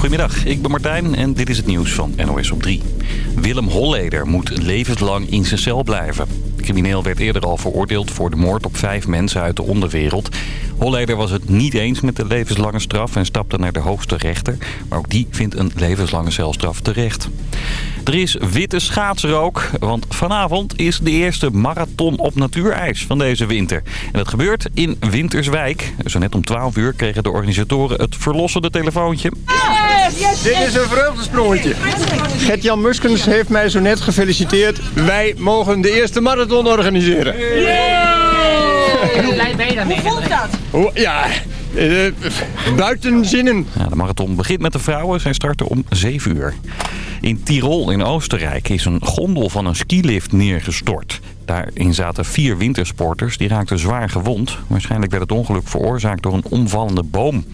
Goedemiddag, ik ben Martijn en dit is het nieuws van NOS op 3. Willem Holleder moet levenslang in zijn cel blijven. De crimineel werd eerder al veroordeeld voor de moord op vijf mensen uit de onderwereld. Holleder was het niet eens met de levenslange straf en stapte naar de hoogste rechter. Maar ook die vindt een levenslange celstraf terecht. Er is witte schaatsrook, want vanavond is de eerste marathon op natuurijs van deze winter. En dat gebeurt in Winterswijk. Zo net om 12 uur kregen de organisatoren het verlossende telefoontje. Dit is een vreugdesprongetje. Gert-Jan Muskens heeft mij zo net gefeliciteerd. Wij mogen de eerste marathon organiseren. Hoe blij ben je daarmee? Hoe voelt dat? Ja, eh, buiten zinnen. Ja, de marathon begint met de vrouwen. Zij starten om 7 uur. In Tirol in Oostenrijk is een gondel van een skilift neergestort. Daarin zaten vier wintersporters. Die raakten zwaar gewond. Waarschijnlijk werd het ongeluk veroorzaakt door een omvallende boom.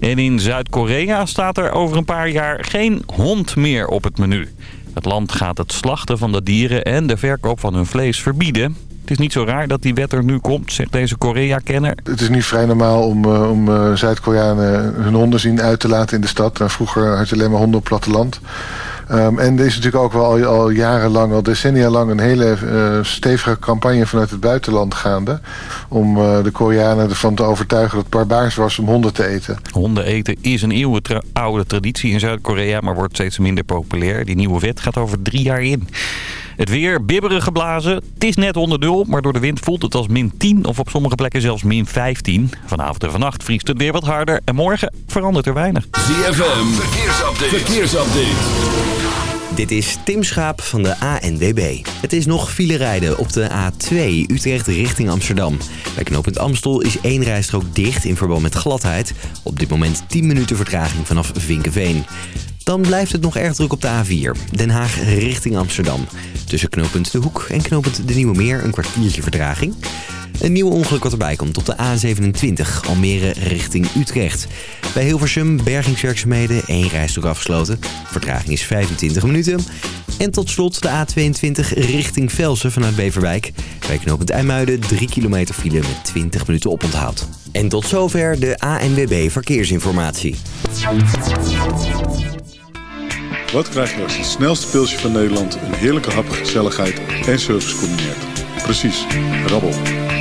En in Zuid-Korea staat er over een paar jaar geen hond meer op het menu. Het land gaat het slachten van de dieren en de verkoop van hun vlees verbieden. Het is niet zo raar dat die wet er nu komt, zegt deze Korea-kenner. Het is nu vrij normaal om, eh, om eh, Zuid-Koreanen hun honden zien uit te laten in de stad. Vroeger had je alleen maar honden op platteland. Ehm, en er is natuurlijk ook wel al, al jarenlang, al decennia lang... een hele eh, stevige campagne vanuit het buitenland gaande... om eh, de Koreanen ervan te overtuigen dat het barbaars was om honden te eten. Honden eten is een eeuwenoude traditie in Zuid-Korea, maar wordt steeds minder populair. Die nieuwe wet gaat over drie jaar in. Het weer, bibberen geblazen. Het is net onder nul, maar door de wind voelt het als min 10 of op sommige plekken zelfs min 15. Vanavond en vannacht vriest het weer wat harder en morgen verandert er weinig. ZFM, verkeersupdate. verkeersupdate. Dit is Tim Schaap van de ANWB. Het is nog file rijden op de A2 Utrecht richting Amsterdam. Bij knooppunt Amstel is één rijstrook dicht in verband met gladheid. Op dit moment 10 minuten vertraging vanaf Vinkenveen. Dan blijft het nog erg druk op de A4. Den Haag richting Amsterdam. Tussen knooppunt De Hoek en knooppunt De Nieuwe Meer een kwartiertje vertraging. Een nieuw ongeluk wat erbij komt op de A27, Almere richting Utrecht. Bij Hilversum bergingswerkzaamheden, één rijstrook afgesloten. Vertraging is 25 minuten. En tot slot de A22 richting Velsen vanuit Beverwijk. Bij knooppunt IJmuiden 3 kilometer file met 20 minuten oponthoud. En tot zover de ANWB Verkeersinformatie. Wat krijg je als het snelste pilsje van Nederland een heerlijke hap, gezelligheid en service combineert? Precies, rabbel.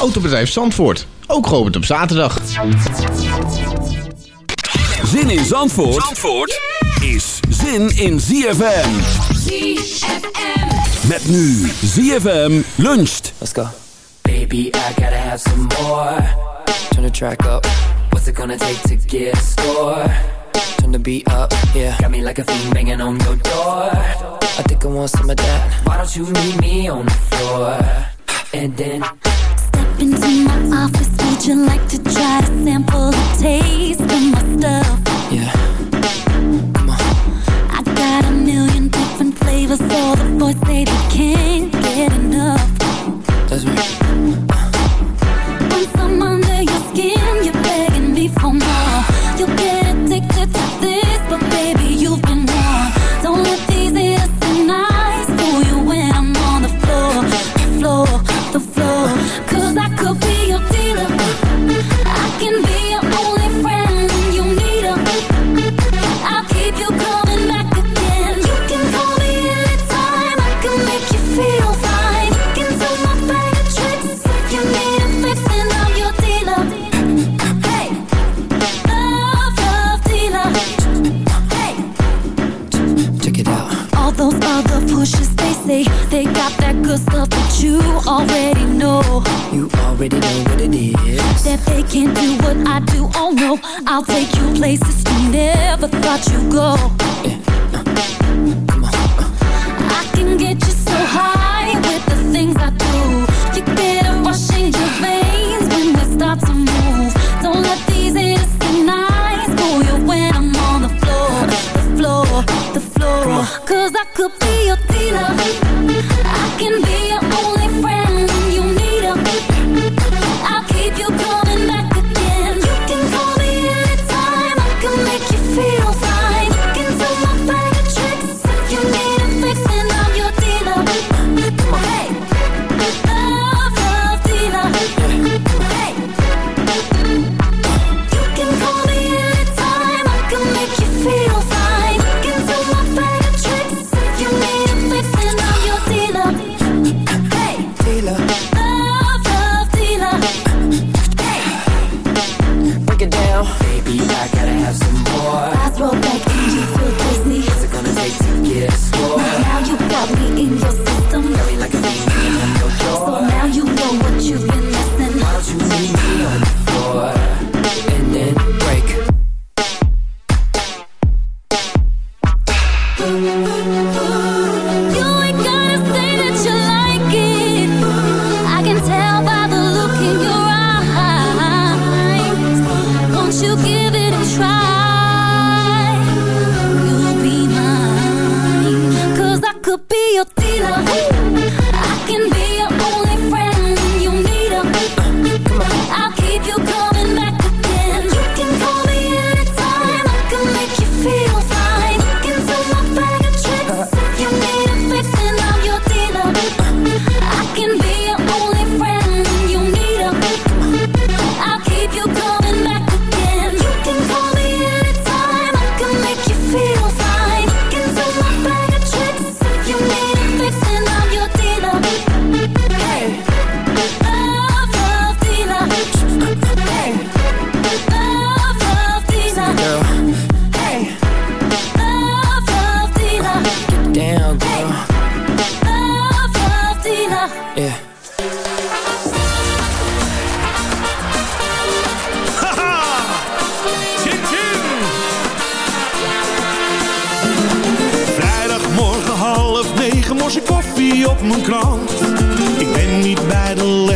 Autobedrijf Zandvoort, ook geopend op zaterdag. Zin in Zandvoort, Zandvoort is zin in ZFM. ZFM. Met nu ZFM luncht. Let's go. Baby, I gotta have some more. Turn the track up. What's it gonna take to get a score? Turn the beat up, yeah. Got me like a fiend banging on your door. I think I want some of that. Why don't you meet me on the floor? And then Step into my office, would you like to try to sample the taste of my stuff? Yeah. come on. I got a million different flavors, all the boys say they can't get enough. That's right. Once I'm under your skin, the stuff that you already know. You already know what it is. That they can't do what I do. Oh no, I'll take you places you never thought you'd go. Yeah. Uh, uh, uh, uh. I can get you so high with the things I do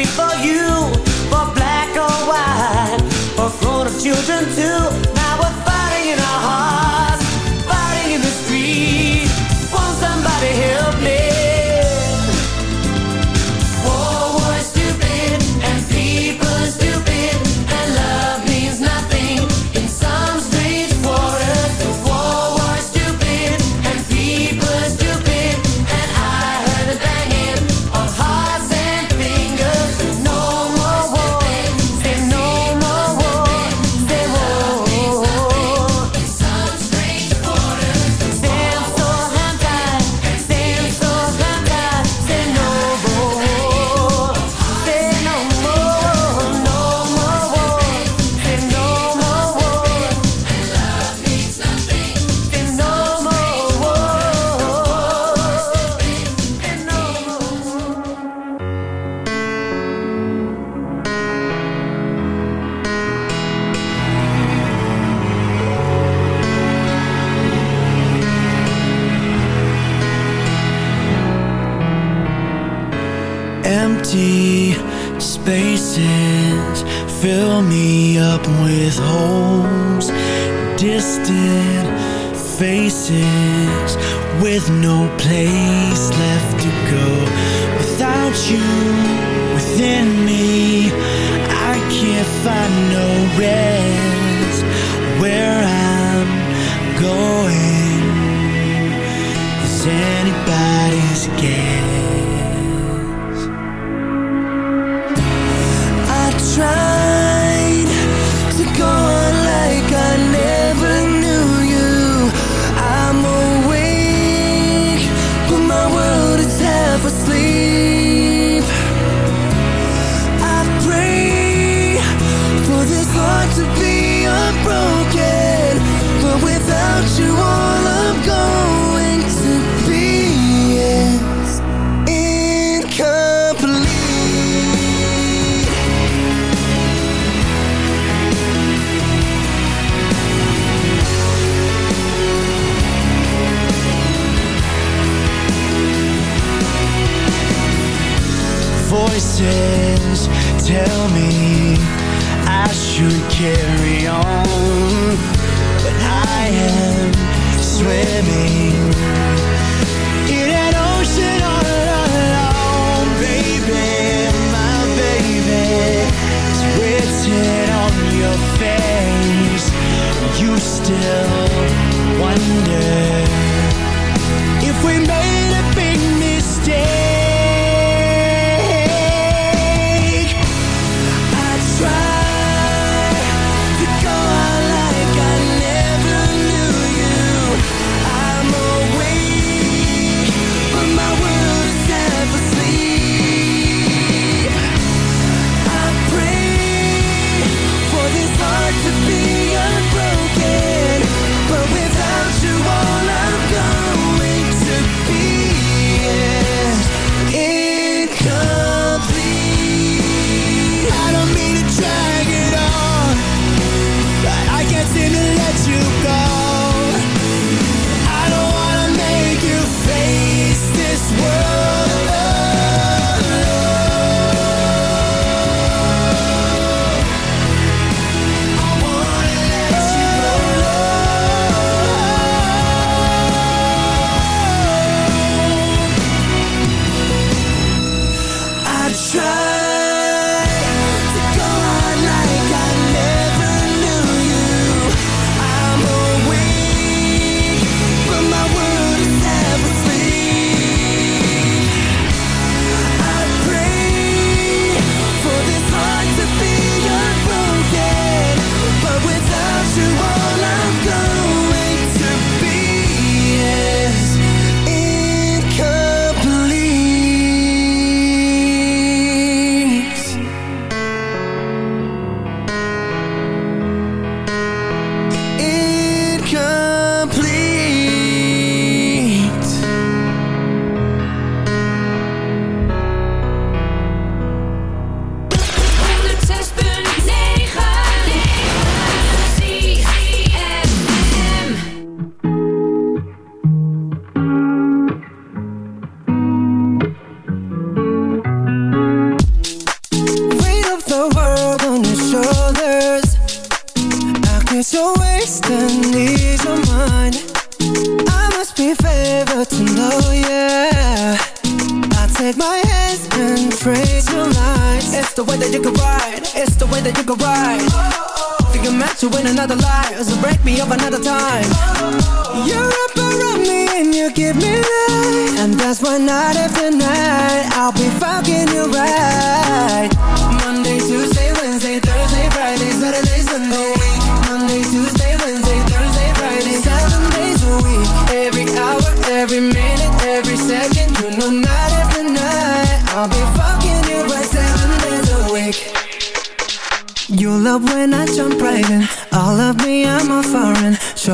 nothing for you, for black or white, for grown-up children too. Now we're fighting in our hearts.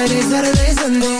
Friday, Saturday, Sunday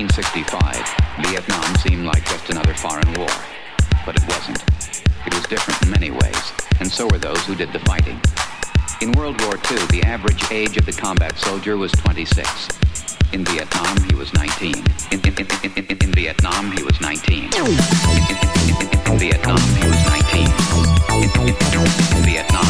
1965, Vietnam seemed like just another foreign war. But it wasn't. It was different in many ways, and so were those who did the fighting. In World War II, the average age of the combat soldier was 26. In Vietnam, he was 19. In, in, in, in, Vietnam, he was 19. In, Vietnam, he was 19. In, in, in, in Vietnam,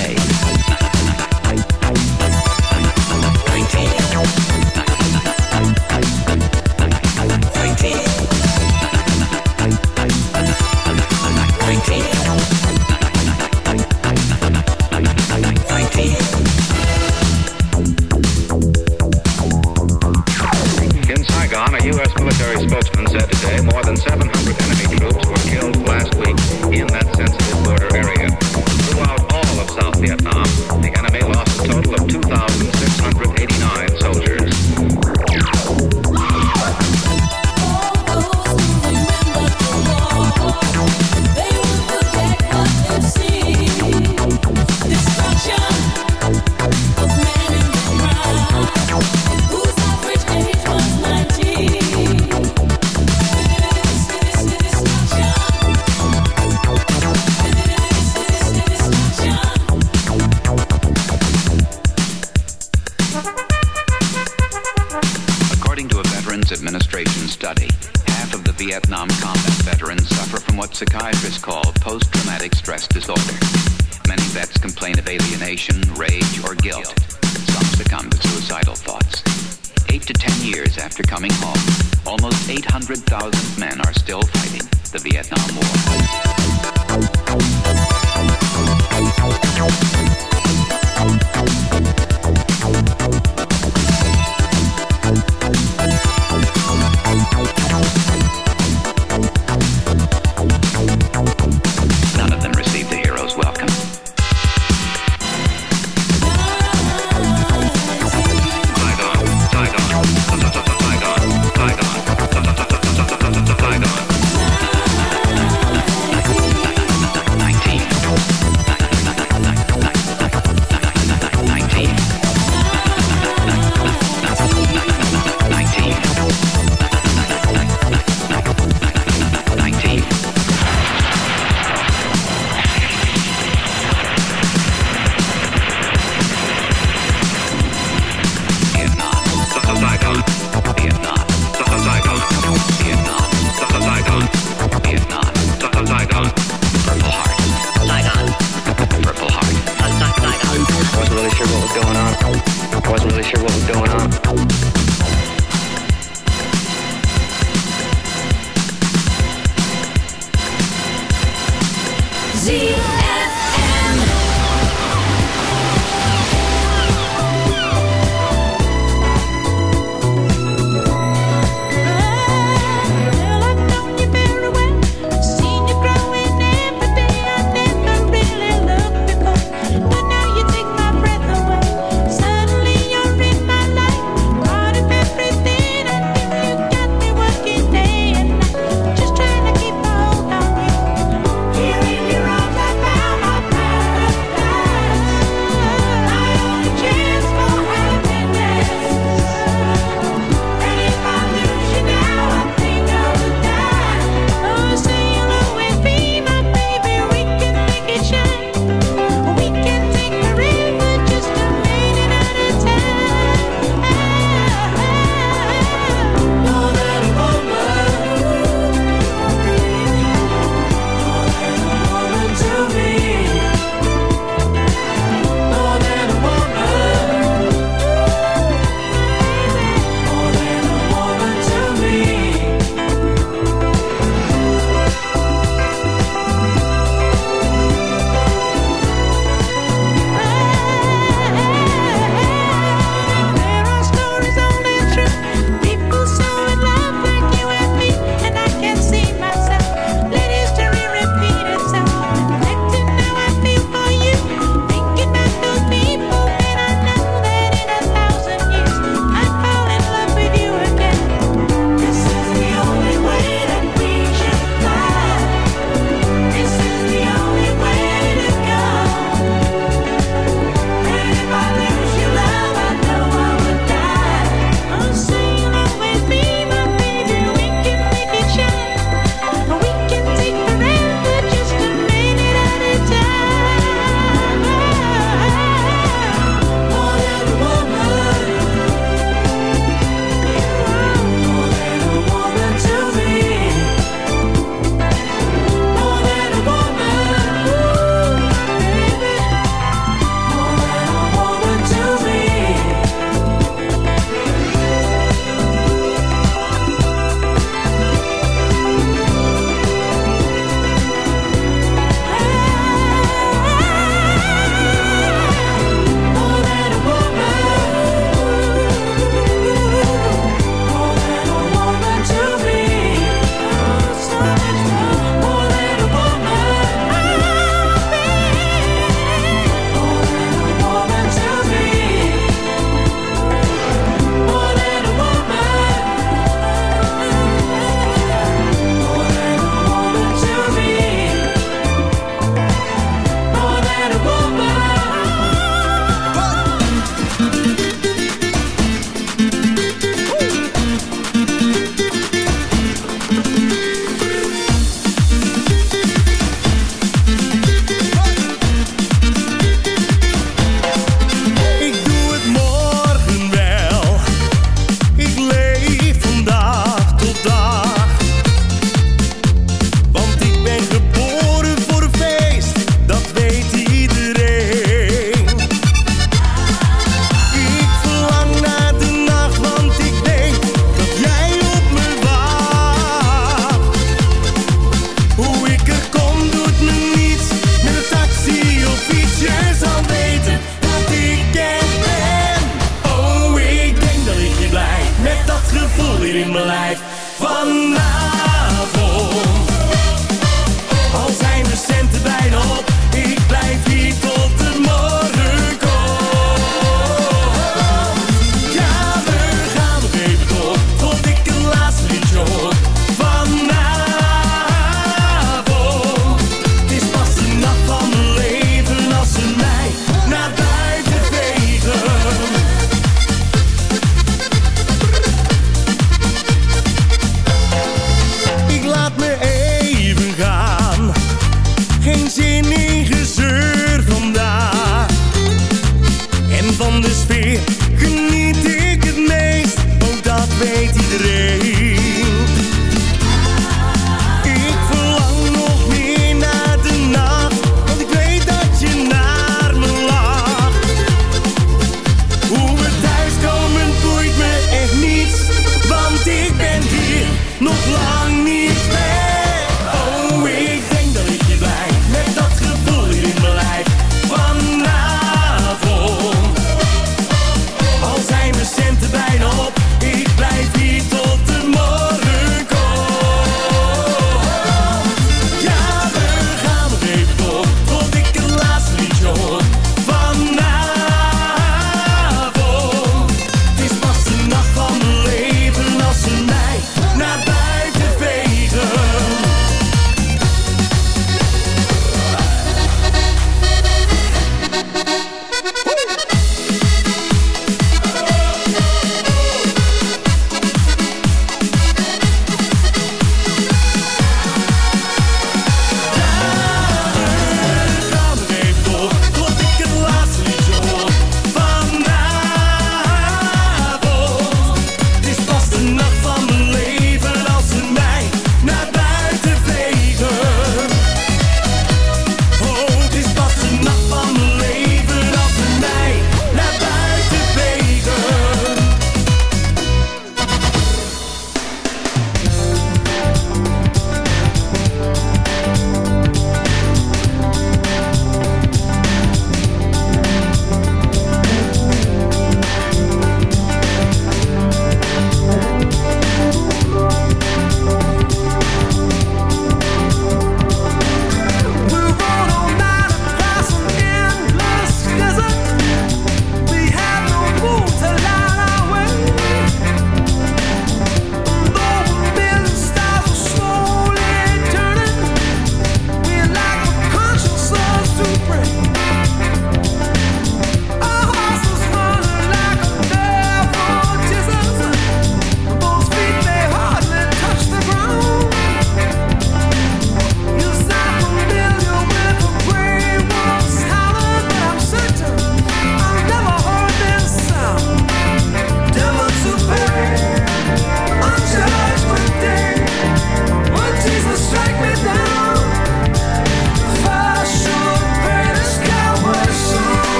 I wasn't really sure what was going on.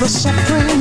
The supreme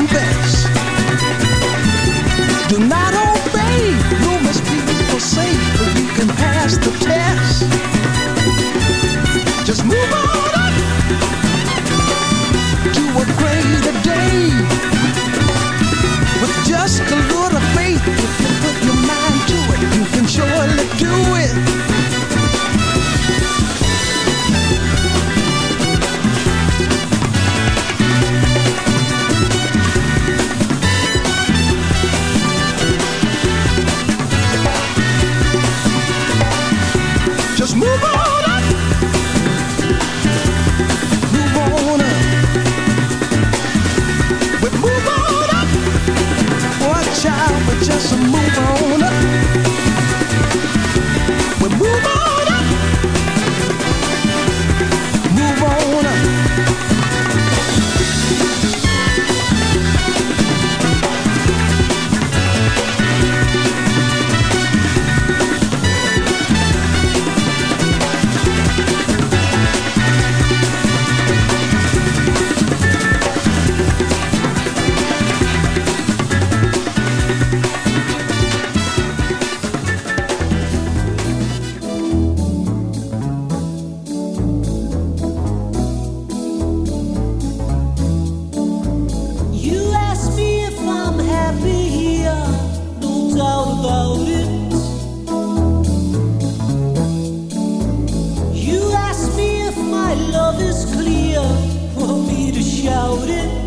love is clear for me to shout it.